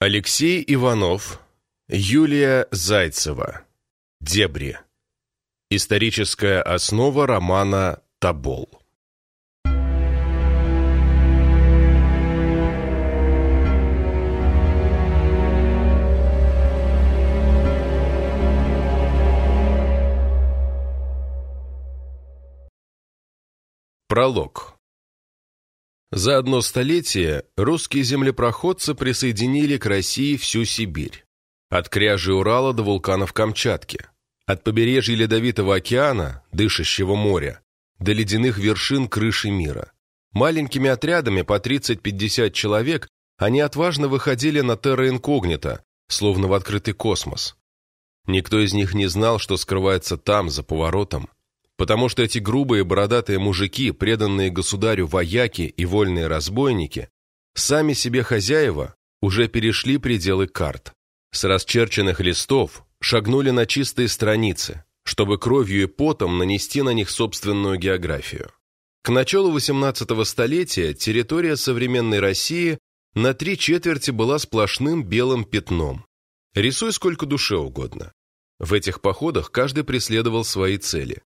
Алексей Иванов, Юлия Зайцева. Дебри. Историческая основа романа «Тобол». Пролог. За одно столетие русские землепроходцы присоединили к России всю Сибирь. От кряжи Урала до вулканов Камчатки. От побережья Ледовитого океана, дышащего моря, до ледяных вершин крыши мира. Маленькими отрядами по 30-50 человек они отважно выходили на терра инкогнито, словно в открытый космос. Никто из них не знал, что скрывается там, за поворотом, потому что эти грубые бородатые мужики, преданные государю вояки и вольные разбойники, сами себе хозяева, уже перешли пределы карт. С расчерченных листов шагнули на чистые страницы, чтобы кровью и потом нанести на них собственную географию. К началу XVIII столетия территория современной России на три четверти была сплошным белым пятном. Рисуй сколько душе угодно. В этих походах каждый преследовал свои цели.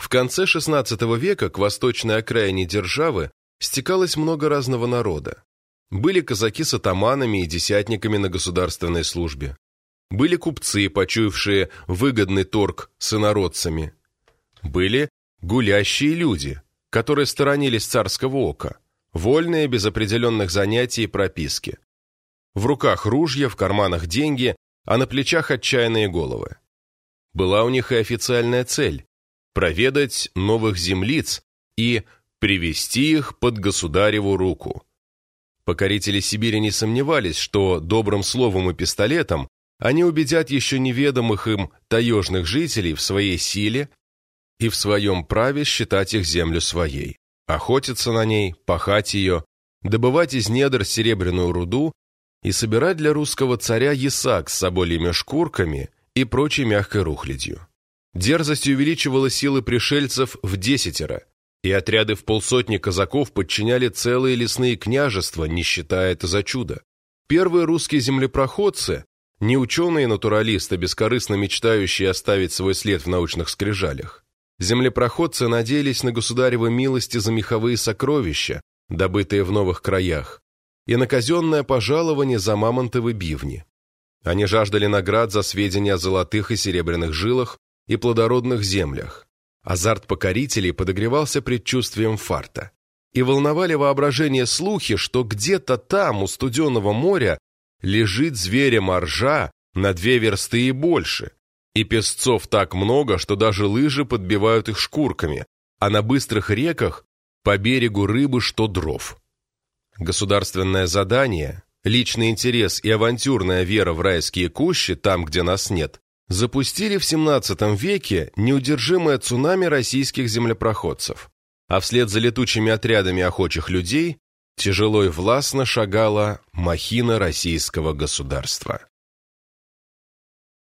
В конце XVI века к восточной окраине державы стекалось много разного народа. Были казаки с атаманами и десятниками на государственной службе. Были купцы, почуявшие выгодный торг с инородцами. Были гулящие люди, которые сторонились царского ока, вольные, без определенных занятий и прописки. В руках ружья, в карманах деньги, а на плечах отчаянные головы. Была у них и официальная цель проведать новых землиц и привести их под государеву руку. Покорители Сибири не сомневались, что добрым словом и пистолетом они убедят еще неведомых им таежных жителей в своей силе и в своем праве считать их землю своей, охотиться на ней, пахать ее, добывать из недр серебряную руду и собирать для русского царя ясак с собольями шкурками и прочей мягкой рухлядью. Дерзость увеличивала силы пришельцев в десятеро, и отряды в полсотни казаков подчиняли целые лесные княжества, не считая это за чудо. Первые русские землепроходцы, не ученые-натуралисты, бескорыстно мечтающие оставить свой след в научных скрижалях. Землепроходцы надеялись на государевы милости за меховые сокровища, добытые в новых краях, и на казенное пожалование за мамонтовы бивни. Они жаждали наград за сведения о золотых и серебряных жилах, и плодородных землях. Азарт покорителей подогревался предчувствием фарта. И волновали воображение слухи, что где-то там, у студенного моря, лежит зверя-моржа на две версты и больше. И песцов так много, что даже лыжи подбивают их шкурками, а на быстрых реках по берегу рыбы что дров. Государственное задание, личный интерес и авантюрная вера в райские кущи, там, где нас нет, запустили в 17 веке неудержимое цунами российских землепроходцев, а вслед за летучими отрядами охочих людей тяжело и властно шагала махина российского государства.